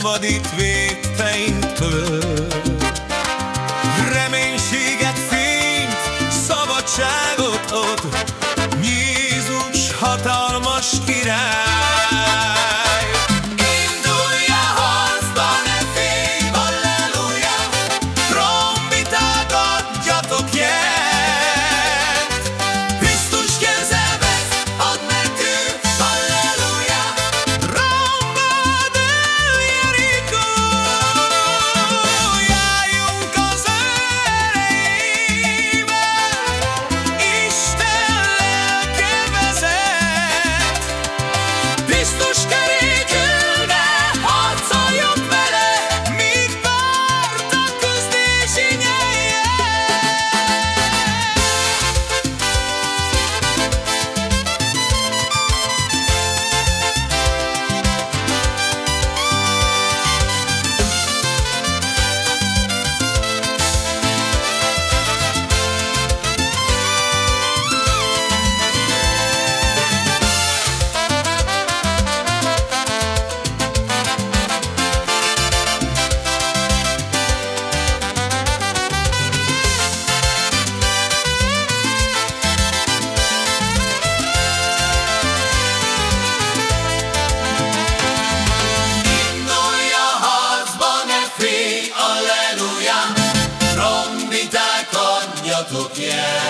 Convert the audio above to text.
szabadít végfeinktől. Reménységet, fényt, szabadságot ad, Jézus hatalmas király. mi tak odniótł pies.